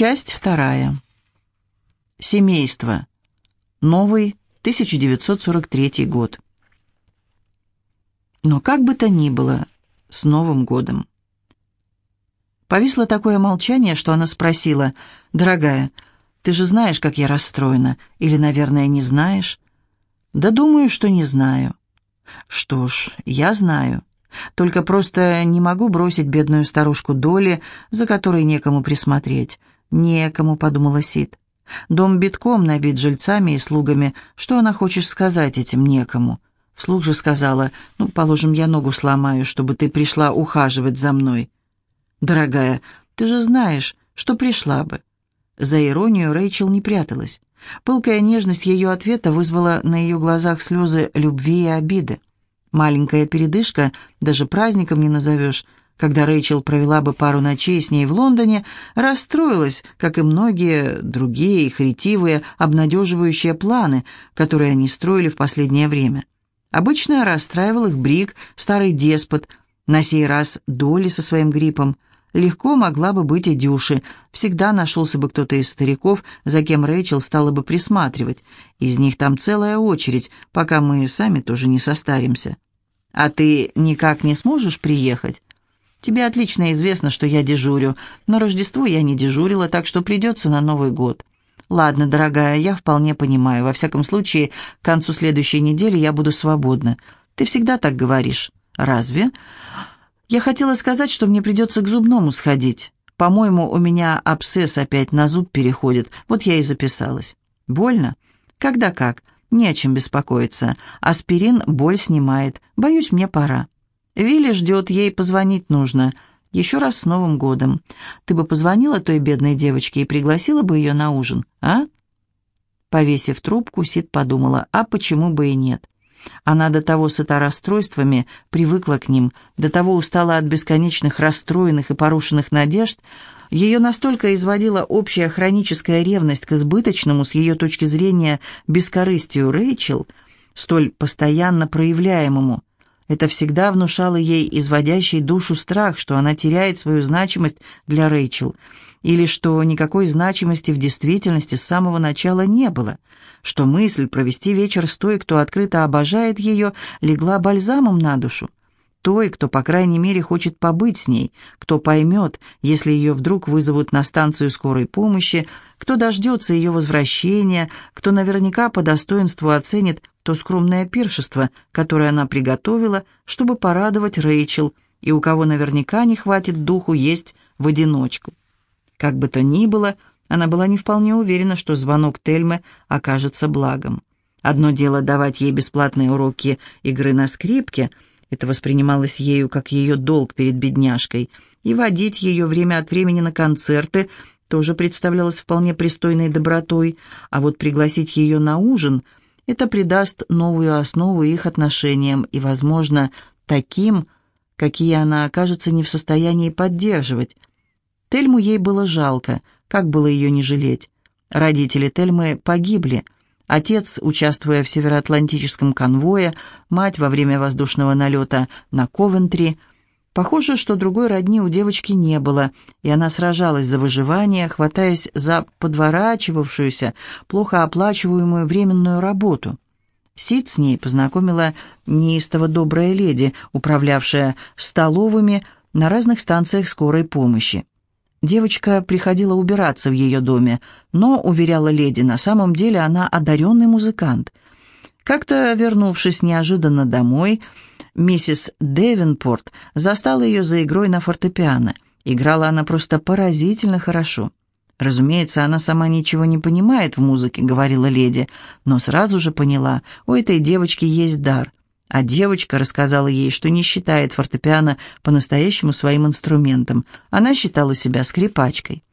Часть вторая. Семейство. Новый 1943 год. Но как бы то ни было, с Новым годом. Повисло такое молчание, что она спросила, «Дорогая, ты же знаешь, как я расстроена, или, наверное, не знаешь?» «Да думаю, что не знаю». «Что ж, я знаю. Только просто не могу бросить бедную старушку Доли, за которой некому присмотреть. Некому», — подумала Сид. «Дом битком набит жильцами и слугами. Что она хочет сказать этим некому?» Вслух же сказала, «Ну, положим, я ногу сломаю, чтобы ты пришла ухаживать за мной». «Дорогая, ты же знаешь, что пришла бы». За иронию Рэйчел не пряталась. Пылкая нежность ее ответа вызвала на ее глазах слезы любви и обиды. Маленькая передышка, даже праздником не назовешь, когда Рэйчел провела бы пару ночей с ней в Лондоне, расстроилась, как и многие другие их обнадеживающие планы, которые они строили в последнее время. Обычно расстраивал их Брик, старый деспот, на сей раз Доли со своим гриппом – Легко могла бы быть и Дюши. Всегда нашелся бы кто-то из стариков, за кем Рэйчел стала бы присматривать. Из них там целая очередь, пока мы сами тоже не состаримся. А ты никак не сможешь приехать? Тебе отлично известно, что я дежурю. На Рождество я не дежурила, так что придется на Новый год. Ладно, дорогая, я вполне понимаю. Во всяком случае, к концу следующей недели я буду свободна. Ты всегда так говоришь. Разве? Я хотела сказать, что мне придется к зубному сходить. По-моему, у меня абсцесс опять на зуб переходит. Вот я и записалась. Больно? Когда как? Не о чем беспокоиться. Аспирин боль снимает. Боюсь, мне пора. Вилли ждет, ей позвонить нужно. Еще раз с Новым годом. Ты бы позвонила той бедной девочке и пригласила бы ее на ужин, а? Повесив трубку, Сид подумала, а почему бы и нет? Она до того сыта расстройствами, привыкла к ним, до того устала от бесконечных расстроенных и порушенных надежд, ее настолько изводила общая хроническая ревность к избыточному, с ее точки зрения, бескорыстию Рэйчел, столь постоянно проявляемому. Это всегда внушало ей изводящий душу страх, что она теряет свою значимость для Рэйчел – или что никакой значимости в действительности с самого начала не было, что мысль провести вечер с той, кто открыто обожает ее, легла бальзамом на душу, той, кто, по крайней мере, хочет побыть с ней, кто поймет, если ее вдруг вызовут на станцию скорой помощи, кто дождется ее возвращения, кто наверняка по достоинству оценит то скромное пиршество, которое она приготовила, чтобы порадовать Рэйчел, и у кого наверняка не хватит духу есть в одиночку. Как бы то ни было, она была не вполне уверена, что звонок Тельмы окажется благом. Одно дело давать ей бесплатные уроки игры на скрипке, это воспринималось ею как ее долг перед бедняжкой, и водить ее время от времени на концерты тоже представлялось вполне пристойной добротой, а вот пригласить ее на ужин – это придаст новую основу их отношениям и, возможно, таким, какие она окажется не в состоянии поддерживать, Тельму ей было жалко, как было ее не жалеть. Родители Тельмы погибли. Отец, участвуя в североатлантическом конвое, мать во время воздушного налета на Ковентри. Похоже, что другой родни у девочки не было, и она сражалась за выживание, хватаясь за подворачивавшуюся, плохо оплачиваемую временную работу. Сид с ней познакомила неистово добрая леди, управлявшая столовыми на разных станциях скорой помощи. Девочка приходила убираться в ее доме, но, уверяла леди, на самом деле она одаренный музыкант. Как-то, вернувшись неожиданно домой, миссис Девинпорт застала ее за игрой на фортепиано. Играла она просто поразительно хорошо. «Разумеется, она сама ничего не понимает в музыке», — говорила леди, но сразу же поняла, у этой девочки есть дар. А девочка рассказала ей, что не считает фортепиано по-настоящему своим инструментом. Она считала себя скрипачкой.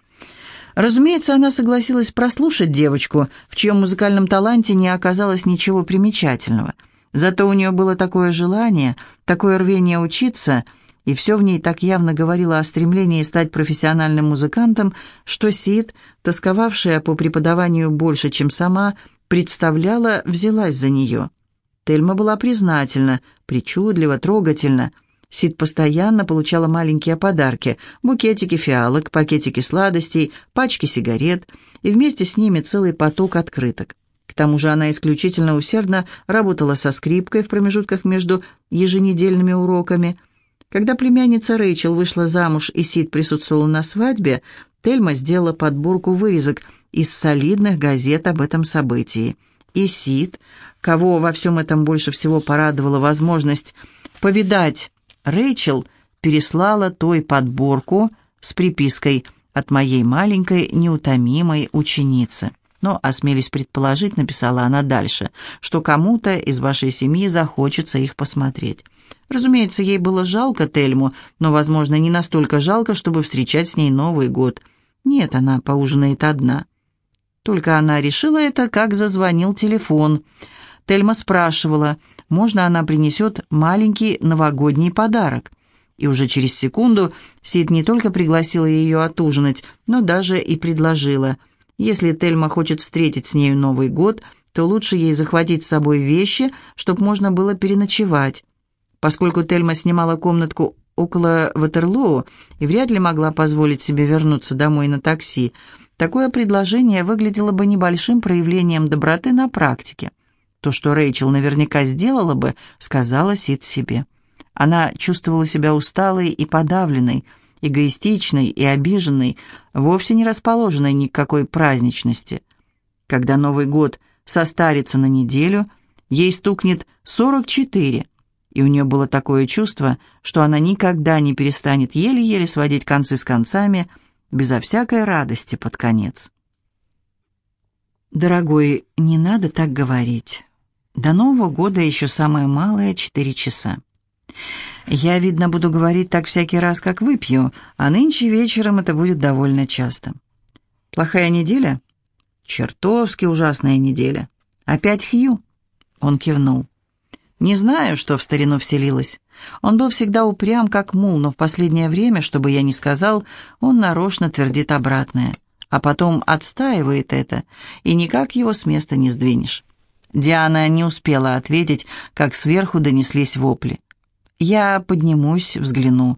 Разумеется, она согласилась прослушать девочку, в чьем музыкальном таланте не оказалось ничего примечательного. Зато у нее было такое желание, такое рвение учиться, и все в ней так явно говорило о стремлении стать профессиональным музыкантом, что Сид, тосковавшая по преподаванию больше, чем сама, представляла, взялась за нее – Тельма была признательна, причудлива, трогательна. Сид постоянно получала маленькие подарки – букетики фиалок, пакетики сладостей, пачки сигарет и вместе с ними целый поток открыток. К тому же она исключительно усердно работала со скрипкой в промежутках между еженедельными уроками. Когда племянница Рэйчел вышла замуж и Сид присутствовала на свадьбе, Тельма сделала подборку вырезок из солидных газет об этом событии. И Сид, кого во всем этом больше всего порадовала возможность повидать Рэйчел переслала той подборку с припиской «От моей маленькой неутомимой ученицы». Но, осмелюсь предположить, написала она дальше, что кому-то из вашей семьи захочется их посмотреть. Разумеется, ей было жалко Тельму, но, возможно, не настолько жалко, чтобы встречать с ней Новый год. Нет, она поужинает одна. Только она решила это, как зазвонил телефон. Тельма спрашивала, можно она принесет маленький новогодний подарок. И уже через секунду Сид не только пригласила ее отужинать, но даже и предложила. Если Тельма хочет встретить с нею Новый год, то лучше ей захватить с собой вещи, чтобы можно было переночевать. Поскольку Тельма снимала комнатку около Ватерлоу и вряд ли могла позволить себе вернуться домой на такси, такое предложение выглядело бы небольшим проявлением доброты на практике. То, что Рэйчел наверняка сделала бы, сказала Сид себе. Она чувствовала себя усталой и подавленной, эгоистичной и обиженной, вовсе не расположенной ни к какой праздничности. Когда Новый год состарится на неделю, ей стукнет 44, и у нее было такое чувство, что она никогда не перестанет еле-еле сводить концы с концами, безо всякой радости под конец. «Дорогой, не надо так говорить. До Нового года еще самое малое — четыре часа. Я, видно, буду говорить так всякий раз, как выпью, а нынче вечером это будет довольно часто. Плохая неделя? Чертовски ужасная неделя. Опять Хью? Он кивнул. Не знаю, что в старину вселилось. Он был всегда упрям, как мул, но в последнее время, чтобы я не сказал, он нарочно твердит обратное. А потом отстаивает это, и никак его с места не сдвинешь. Диана не успела ответить, как сверху донеслись вопли. «Я поднимусь, взгляну.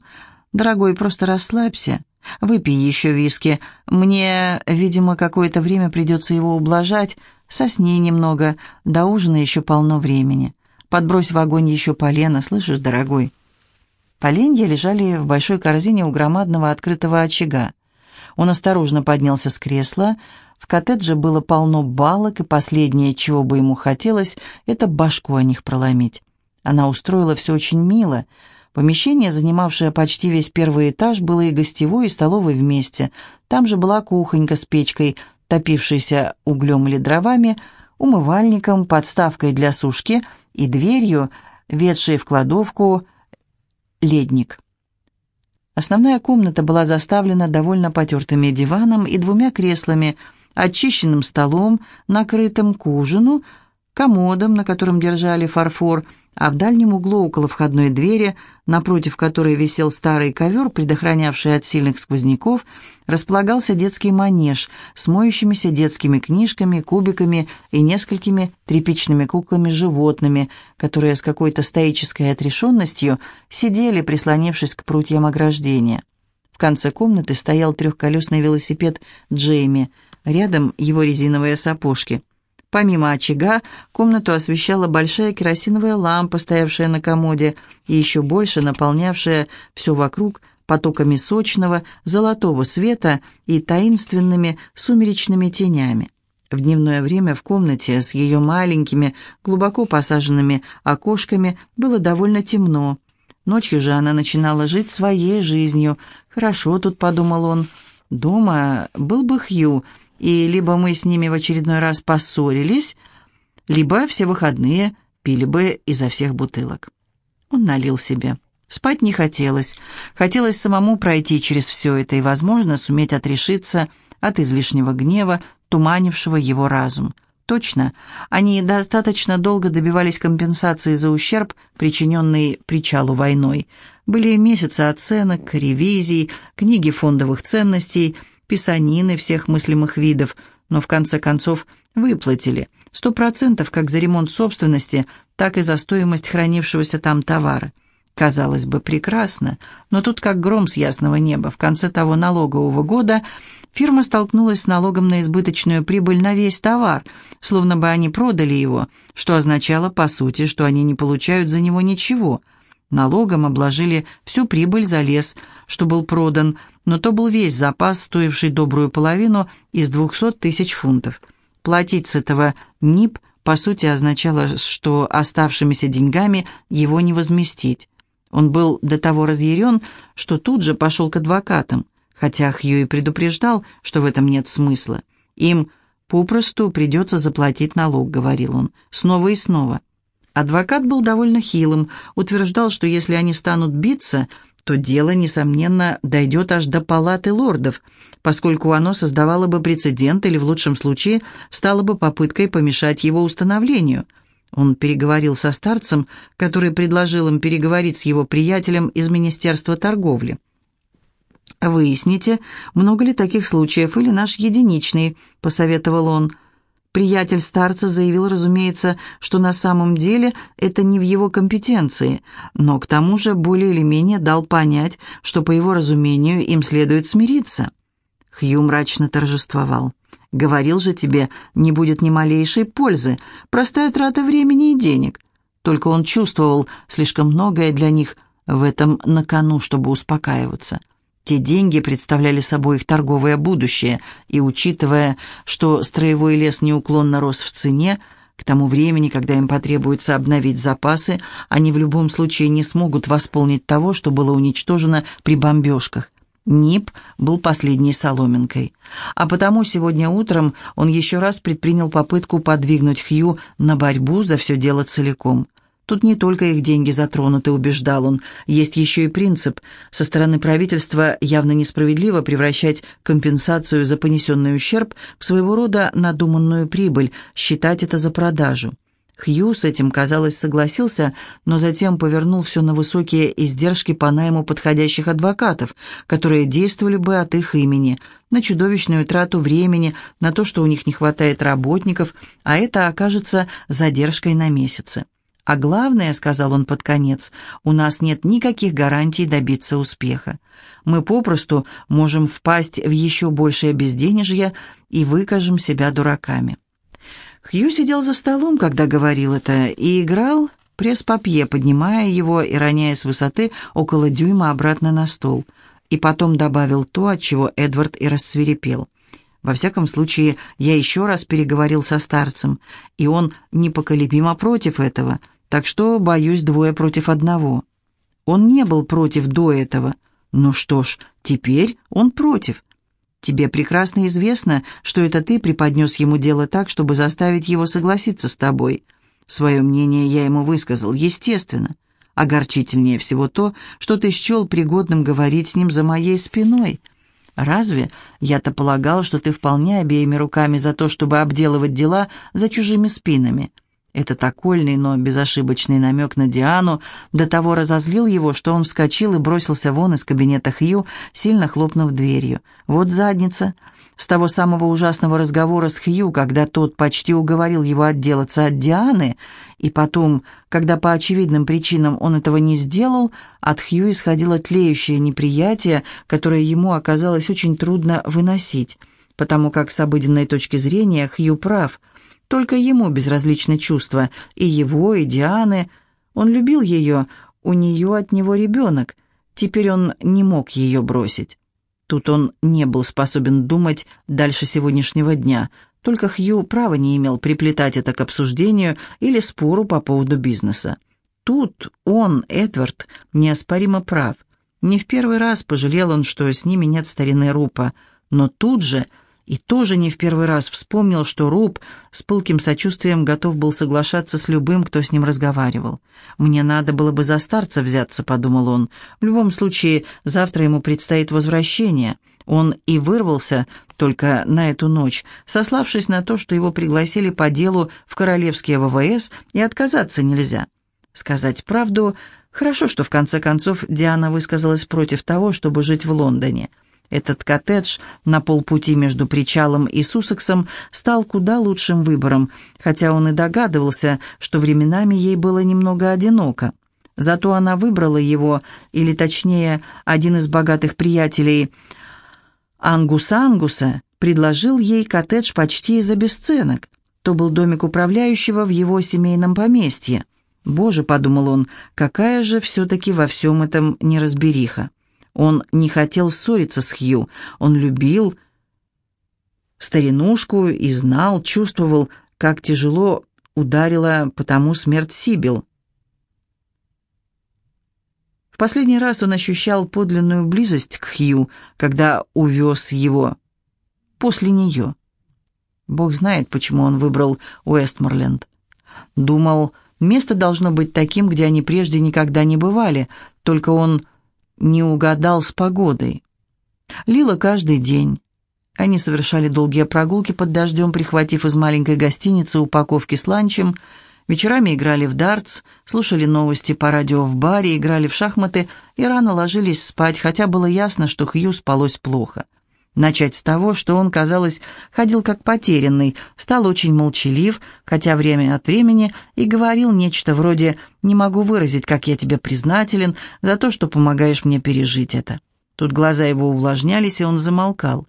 Дорогой, просто расслабься. Выпей еще виски. Мне, видимо, какое-то время придется его ублажать. Сосни немного. До ужина еще полно времени. Подбрось в огонь еще полено, слышишь, дорогой?» Поленья лежали в большой корзине у громадного открытого очага. Он осторожно поднялся с кресла, в коттедже было полно балок, и последнее, чего бы ему хотелось, это башку о них проломить. Она устроила все очень мило. Помещение, занимавшее почти весь первый этаж, было и гостевой, и столовой вместе. Там же была кухонька с печкой, топившейся углем или дровами, умывальником, подставкой для сушки и дверью, ведшей в кладовку ледник. Основная комната была заставлена довольно потертыми диваном и двумя креслами – очищенным столом, накрытым к ужину, комодом, на котором держали фарфор, а в дальнем углу около входной двери, напротив которой висел старый ковер, предохранявший от сильных сквозняков, располагался детский манеж с моющимися детскими книжками, кубиками и несколькими тряпичными куклами-животными, которые с какой-то стоической отрешенностью сидели, прислонившись к прутьям ограждения. В конце комнаты стоял трехколесный велосипед Джейми – Рядом его резиновые сапожки. Помимо очага, комнату освещала большая керосиновая лампа, стоявшая на комоде, и еще больше наполнявшая все вокруг потоками сочного, золотого света и таинственными сумеречными тенями. В дневное время в комнате с ее маленькими, глубоко посаженными окошками было довольно темно. Ночью же она начинала жить своей жизнью. «Хорошо тут», — подумал он. «Дома был бы Хью», и либо мы с ними в очередной раз поссорились, либо все выходные пили бы изо всех бутылок. Он налил себе. Спать не хотелось. Хотелось самому пройти через все это и, возможно, суметь отрешиться от излишнего гнева, туманившего его разум. Точно, они достаточно долго добивались компенсации за ущерб, причиненный причалу войной. Были месяцы оценок, ревизий, книги фондовых ценностей – писанины всех мыслимых видов, но в конце концов выплатили. Сто процентов как за ремонт собственности, так и за стоимость хранившегося там товара. Казалось бы, прекрасно, но тут как гром с ясного неба. В конце того налогового года фирма столкнулась с налогом на избыточную прибыль на весь товар, словно бы они продали его, что означало, по сути, что они не получают за него ничего. Налогом обложили всю прибыль за лес, что был продан, но то был весь запас, стоивший добрую половину из 200 тысяч фунтов. Платить с этого НИП, по сути, означало, что оставшимися деньгами его не возместить. Он был до того разъярен, что тут же пошел к адвокатам, хотя Хьюи предупреждал, что в этом нет смысла. Им попросту придется заплатить налог, говорил он, снова и снова. Адвокат был довольно хилым, утверждал, что если они станут биться, то дело, несомненно, дойдет аж до палаты лордов, поскольку оно создавало бы прецедент или, в лучшем случае, стало бы попыткой помешать его установлению – он переговорил со старцем, который предложил им переговорить с его приятелем из Министерства торговли. «Выясните, много ли таких случаев или наш единичный», — посоветовал он. Приятель старца заявил, разумеется, что на самом деле это не в его компетенции, но к тому же более или менее дал понять, что по его разумению им следует смириться. Хью мрачно торжествовал. Говорил же тебе, не будет ни малейшей пользы, простая трата времени и денег. Только он чувствовал слишком многое для них в этом на кону, чтобы успокаиваться. Те деньги представляли собой их торговое будущее, и, учитывая, что строевой лес неуклонно рос в цене, к тому времени, когда им потребуется обновить запасы, они в любом случае не смогут восполнить того, что было уничтожено при бомбежках. НИП был последней соломинкой. А потому сегодня утром он еще раз предпринял попытку подвигнуть Хью на борьбу за все дело целиком. Тут не только их деньги затронуты, убеждал он, есть еще и принцип. Со стороны правительства явно несправедливо превращать компенсацию за понесенный ущерб в своего рода надуманную прибыль, считать это за продажу. Хью с этим, казалось, согласился, но затем повернул все на высокие издержки по найму подходящих адвокатов, которые действовали бы от их имени, на чудовищную трату времени, на то, что у них не хватает работников, а это окажется задержкой на месяцы. А главное, сказал он под конец, у нас нет никаких гарантий добиться успеха. Мы попросту можем впасть в еще большее безденежье и выкажем себя дураками. Хью сидел за столом, когда говорил это, и играл пресс-папье, поднимая его и роняя с высоты около дюйма обратно на стол. И потом добавил то, от чего Эдвард и рассверепел. Во всяком случае, я еще раз переговорил со старцем, и он непоколебимо против этого, так что, боюсь, двое против одного. Он не был против до этого. Ну что ж, теперь он против. Тебе прекрасно известно, что это ты преподнес ему дело так, чтобы заставить его согласиться с тобой. Свое мнение я ему высказал, естественно. Огорчительнее всего то, что ты счел пригодным говорить с ним за моей спиной. Разве я-то полагал, что ты вполне обеими руками за то, чтобы обделывать дела за чужими спинами?» Этот окольный, но безошибочный намек на Диану до того разозлил его, что он вскочил и бросился вон из кабинета Хью, сильно хлопнув дверью. Вот задница. С того самого ужасного разговора с Хью, когда тот почти уговорил его отделаться от Дианы, и потом, когда по очевидным причинам он этого не сделал, от Хью исходило тлеющее неприятие, которое ему оказалось очень трудно выносить, потому как с обыденной точки зрения Хью прав – только ему безразличны чувства, и его, и Дианы. Он любил ее, у нее от него ребенок. Теперь он не мог ее бросить. Тут он не был способен думать дальше сегодняшнего дня. Только Хью права не имел приплетать это к обсуждению или спору по поводу бизнеса. Тут он, Эдвард, неоспоримо прав. Не в первый раз пожалел он, что с ними нет старины Рупа, но тут же и тоже не в первый раз вспомнил, что Руб с пылким сочувствием готов был соглашаться с любым, кто с ним разговаривал. «Мне надо было бы за старца взяться», — подумал он. «В любом случае, завтра ему предстоит возвращение». Он и вырвался только на эту ночь, сославшись на то, что его пригласили по делу в Королевские ВВС, и отказаться нельзя. Сказать правду, хорошо, что в конце концов Диана высказалась против того, чтобы жить в Лондоне. Этот коттедж на полпути между причалом и Сусексом стал куда лучшим выбором, хотя он и догадывался, что временами ей было немного одиноко. Зато она выбрала его, или точнее, один из богатых приятелей Ангуса Ангуса предложил ей коттедж почти за бесценок. То был домик управляющего в его семейном поместье. «Боже», — подумал он, — «какая же все-таки во всем этом неразбериха». Он не хотел ссориться с Хью, он любил старинушку и знал, чувствовал, как тяжело ударила потому смерть Сибил. В последний раз он ощущал подлинную близость к Хью, когда увез его. После нее. Бог знает, почему он выбрал Уэстморленд. Думал, место должно быть таким, где они прежде никогда не бывали, только он не угадал с погодой. Лило каждый день. Они совершали долгие прогулки под дождем, прихватив из маленькой гостиницы упаковки с ланчем. Вечерами играли в дартс, слушали новости по радио в баре, играли в шахматы и рано ложились спать, хотя было ясно, что Хью спалось плохо. Начать с того, что он, казалось, ходил как потерянный, стал очень молчалив, хотя время от времени и говорил нечто вроде «не могу выразить, как я тебе признателен за то, что помогаешь мне пережить это». Тут глаза его увлажнялись, и он замолкал.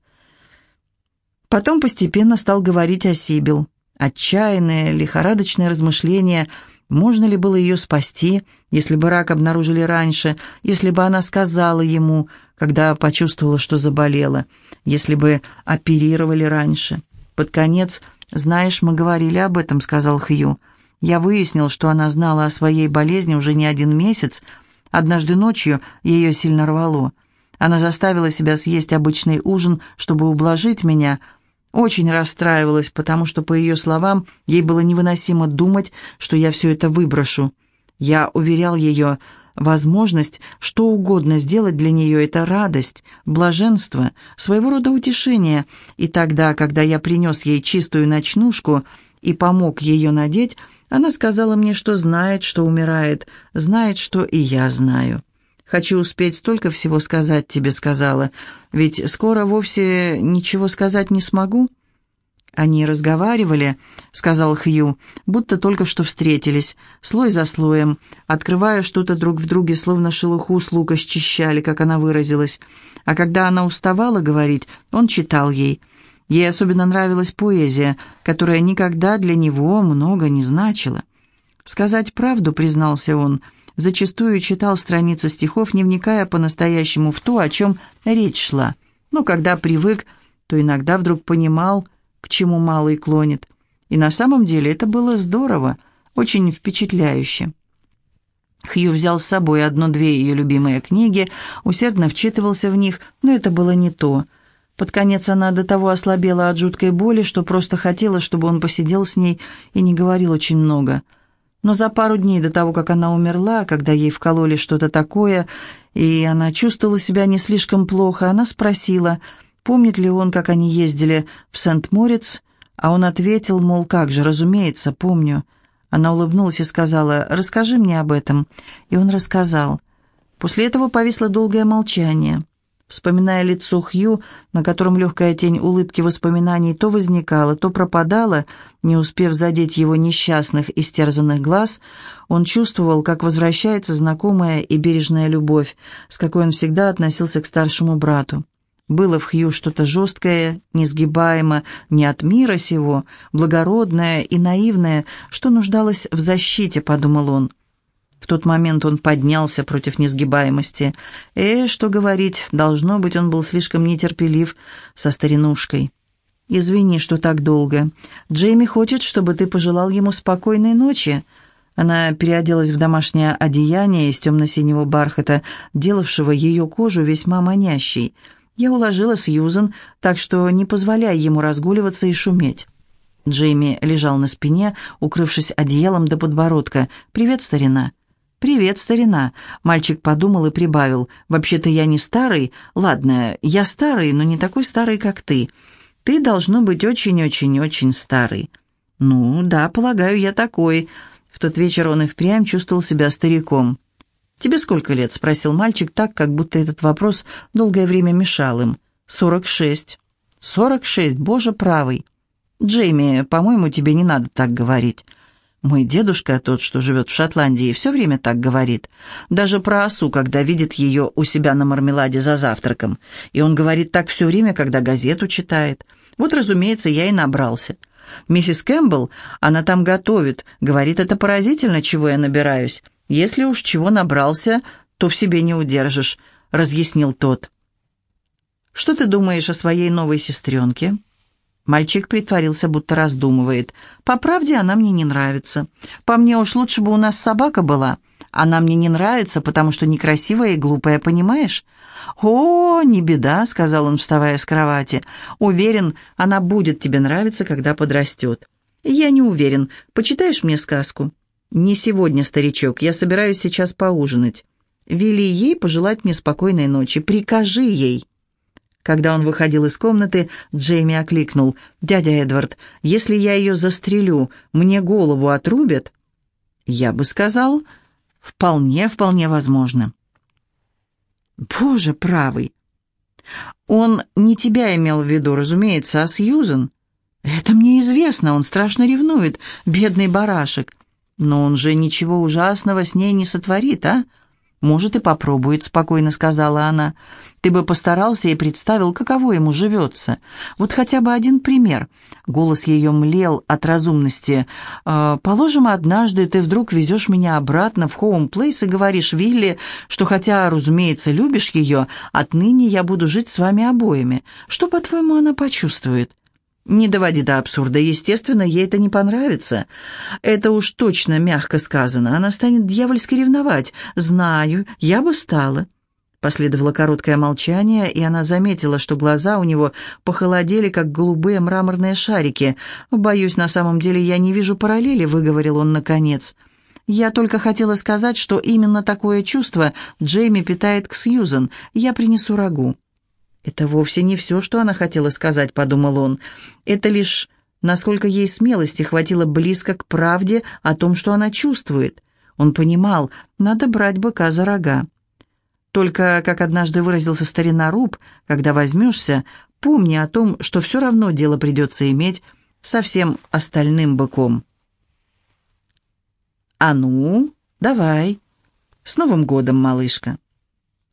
Потом постепенно стал говорить о Сибил. Отчаянное, лихорадочное размышление – можно ли было ее спасти, если бы рак обнаружили раньше, если бы она сказала ему, когда почувствовала, что заболела, если бы оперировали раньше? Под конец, знаешь, мы говорили об этом, сказал Хью. Я выяснил, что она знала о своей болезни уже не один месяц. Однажды ночью ее сильно рвало. Она заставила себя съесть обычный ужин, чтобы ублажить меня – очень расстраивалась, потому что, по ее словам, ей было невыносимо думать, что я все это выброшу. Я уверял ее, возможность что угодно сделать для нее – это радость, блаженство, своего рода утешение. И тогда, когда я принес ей чистую ночнушку и помог ее надеть, она сказала мне, что знает, что умирает, знает, что и я знаю. Хочу успеть столько всего сказать тебе, сказала, ведь скоро вовсе ничего сказать не смогу». «Они разговаривали», — сказал Хью, — «будто только что встретились, слой за слоем, открывая что-то друг в друге, словно шелуху с лука счищали, как она выразилась. А когда она уставала говорить, он читал ей. Ей особенно нравилась поэзия, которая никогда для него много не значила. «Сказать правду», — признался он, — зачастую читал страницы стихов, не вникая по-настоящему в то, о чем речь шла. Но когда привык, то иногда вдруг понимал, к чему малый клонит. И на самом деле это было здорово, очень впечатляюще. Хью взял с собой одно-две ее любимые книги, усердно вчитывался в них, но это было не то. Под конец она до того ослабела от жуткой боли, что просто хотела, чтобы он посидел с ней и не говорил очень много – но за пару дней до того, как она умерла, когда ей вкололи что-то такое, и она чувствовала себя не слишком плохо, она спросила, помнит ли он, как они ездили в Сент-Морец, а он ответил, мол, как же, разумеется, помню. Она улыбнулась и сказала, «Расскажи мне об этом». И он рассказал. После этого повисло долгое молчание. Вспоминая лицо Хью, на котором легкая тень улыбки воспоминаний то возникала, то пропадала, не успев задеть его несчастных, истерзанных глаз, он чувствовал, как возвращается знакомая и бережная любовь, с какой он всегда относился к старшему брату. Было в Хью что-то жесткое, несгибаемо, не от мира сего, благородное и наивное, что нуждалось в защите, подумал он. В тот момент он поднялся против несгибаемости. Э, что говорить, должно быть, он был слишком нетерпелив со старинушкой. «Извини, что так долго. Джейми хочет, чтобы ты пожелал ему спокойной ночи». Она переоделась в домашнее одеяние из темно-синего бархата, делавшего ее кожу весьма манящей. Я уложила Сьюзен, так что не позволяй ему разгуливаться и шуметь. Джейми лежал на спине, укрывшись одеялом до подбородка. «Привет, старина». «Привет, старина», — мальчик подумал и прибавил. «Вообще-то я не старый. Ладно, я старый, но не такой старый, как ты. Ты должно быть очень-очень-очень старый». «Ну, да, полагаю, я такой». В тот вечер он и впрямь чувствовал себя стариком. «Тебе сколько лет?» — спросил мальчик так, как будто этот вопрос долгое время мешал им. «Сорок шесть». «Сорок шесть, боже правый». «Джейми, по-моему, тебе не надо так говорить». Мой дедушка, тот, что живет в Шотландии, все время так говорит. Даже про осу, когда видит ее у себя на мармеладе за завтраком. И он говорит так все время, когда газету читает. Вот, разумеется, я и набрался. Миссис Кэмпбелл, она там готовит, говорит, это поразительно, чего я набираюсь. Если уж чего набрался, то в себе не удержишь», — разъяснил тот. «Что ты думаешь о своей новой сестренке?» Мальчик притворился, будто раздумывает. «По правде она мне не нравится. По мне уж лучше бы у нас собака была. Она мне не нравится, потому что некрасивая и глупая, понимаешь?» «О, не беда», — сказал он, вставая с кровати. «Уверен, она будет тебе нравиться, когда подрастет». «Я не уверен. Почитаешь мне сказку?» «Не сегодня, старичок. Я собираюсь сейчас поужинать. Вели ей пожелать мне спокойной ночи. Прикажи ей». Когда он выходил из комнаты, Джейми окликнул. «Дядя Эдвард, если я ее застрелю, мне голову отрубят?» «Я бы сказал, вполне, вполне возможно». «Боже правый!» «Он не тебя имел в виду, разумеется, а Сьюзен?» «Это мне известно, он страшно ревнует, бедный барашек. Но он же ничего ужасного с ней не сотворит, а?» «Может, и попробует», — спокойно сказала она. «Ты бы постарался и представил, каково ему живется. Вот хотя бы один пример». Голос ее млел от разумности. «Э, «Положим, однажды ты вдруг везешь меня обратно в Хоум-Плейс и говоришь Вилли, что хотя, разумеется, любишь ее, отныне я буду жить с вами обоими. Что, по-твоему, она почувствует?» Не доводи до абсурда. Естественно, ей это не понравится. Это уж точно мягко сказано. Она станет дьявольски ревновать. Знаю, я бы стала. Последовало короткое молчание, и она заметила, что глаза у него похолодели, как голубые мраморные шарики. «Боюсь, на самом деле я не вижу параллели», — выговорил он наконец. «Я только хотела сказать, что именно такое чувство Джейми питает к Сьюзен. Я принесу рагу». «Это вовсе не все, что она хотела сказать», — подумал он. «Это лишь, насколько ей смелости хватило близко к правде о том, что она чувствует. Он понимал, надо брать быка за рога. Только, как однажды выразился старина Руб, когда возьмешься, помни о том, что все равно дело придется иметь со всем остальным быком». «А ну, давай. С Новым годом, малышка!»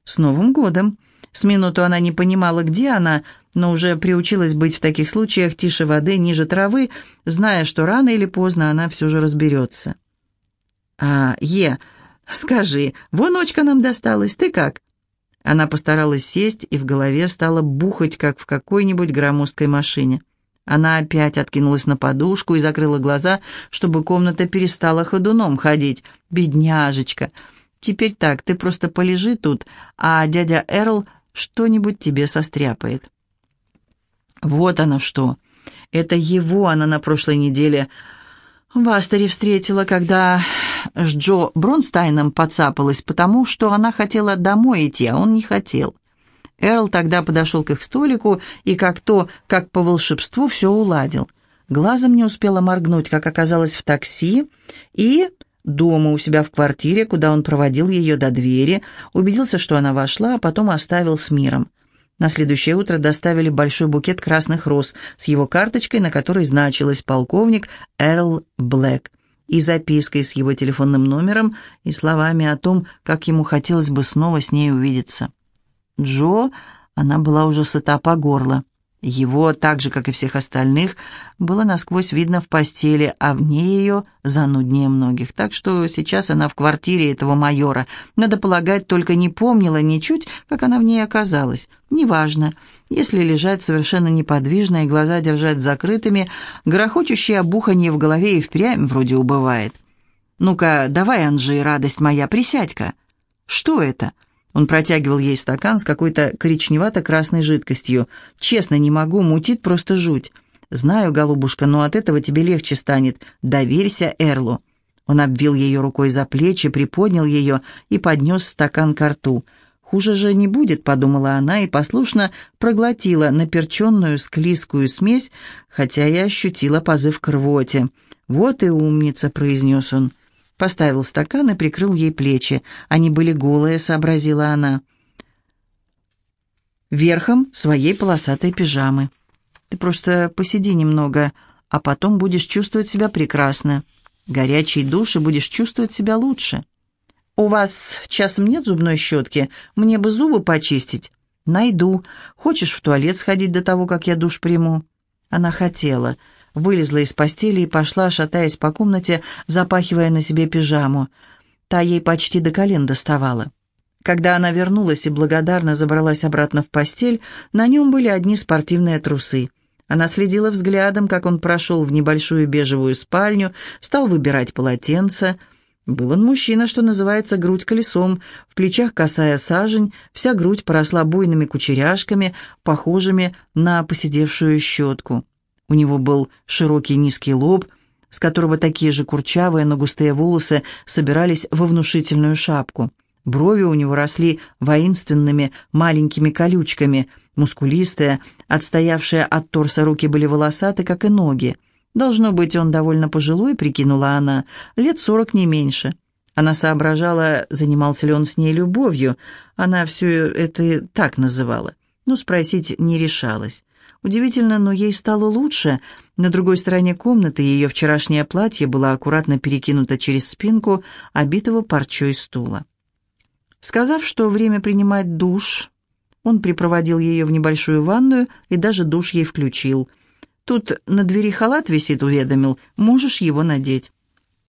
«С Новым годом!» С минуту она не понимала, где она, но уже приучилась быть в таких случаях тише воды, ниже травы, зная, что рано или поздно она все же разберется. «А, Е, скажи, воночка нам досталась, ты как?» Она постаралась сесть, и в голове стала бухать, как в какой-нибудь громоздкой машине. Она опять откинулась на подушку и закрыла глаза, чтобы комната перестала ходуном ходить. «Бедняжечка! Теперь так, ты просто полежи тут, а дядя Эрл что-нибудь тебе состряпает. Вот оно что. Это его она на прошлой неделе в Астере встретила, когда с Джо Бронстайном подцапалась, потому что она хотела домой идти, а он не хотел. Эрл тогда подошел к их столику и как то, как по волшебству, все уладил. Глазом не успела моргнуть, как оказалось в такси, и дома у себя в квартире, куда он проводил ее до двери, убедился, что она вошла, а потом оставил с миром. На следующее утро доставили большой букет красных роз с его карточкой, на которой значилось полковник Эрл Блэк, и запиской с его телефонным номером и словами о том, как ему хотелось бы снова с ней увидеться. Джо, она была уже сыта по горло. Его, так же, как и всех остальных, было насквозь видно в постели, а вне ее зануднее многих. Так что сейчас она в квартире этого майора. Надо полагать, только не помнила ничуть, как она в ней оказалась. Неважно. Если лежать совершенно неподвижно и глаза держать закрытыми, грохочущее обуханье в голове и впрямь вроде убывает. «Ну-ка, давай, Анжи, радость моя, присядь-ка». «Что это?» Он протягивал ей стакан с какой-то коричневато-красной жидкостью. «Честно, не могу, мутит просто жуть». «Знаю, голубушка, но от этого тебе легче станет. Доверься Эрлу». Он обвил ее рукой за плечи, приподнял ее и поднес стакан ко рту. «Хуже же не будет», — подумала она и послушно проглотила наперченную склизкую смесь, хотя и ощутила позыв к рвоте. «Вот и умница», — произнес он. Поставил стакан и прикрыл ей плечи. Они были голые, сообразила она. Верхом своей полосатой пижамы. Ты просто посиди немного, а потом будешь чувствовать себя прекрасно. Горячий душ, и будешь чувствовать себя лучше. «У вас часом нет зубной щетки? Мне бы зубы почистить». «Найду. Хочешь в туалет сходить до того, как я душ приму?» Она хотела. Вылезла из постели и пошла, шатаясь по комнате, запахивая на себе пижаму. Та ей почти до колен доставала. Когда она вернулась и благодарно забралась обратно в постель, на нем были одни спортивные трусы. Она следила взглядом, как он прошел в небольшую бежевую спальню, стал выбирать полотенце — был он мужчина, что называется, грудь колесом, в плечах косая сажень, вся грудь поросла буйными кучеряшками, похожими на посидевшую щетку. У него был широкий низкий лоб, с которого такие же курчавые, но густые волосы собирались во внушительную шапку. Брови у него росли воинственными маленькими колючками, мускулистые, отстоявшие от торса руки были волосаты, как и ноги. Должно быть, он довольно пожилой, прикинула она, лет сорок не меньше. Она соображала, занимался ли он с ней любовью. Она все это так называла. Но спросить не решалась. Удивительно, но ей стало лучше. На другой стороне комнаты ее вчерашнее платье было аккуратно перекинуто через спинку обитого парчой стула. Сказав, что время принимать душ, он припроводил ее в небольшую ванную и даже душ ей включил – Тут на двери халат висит, уведомил. Можешь его надеть.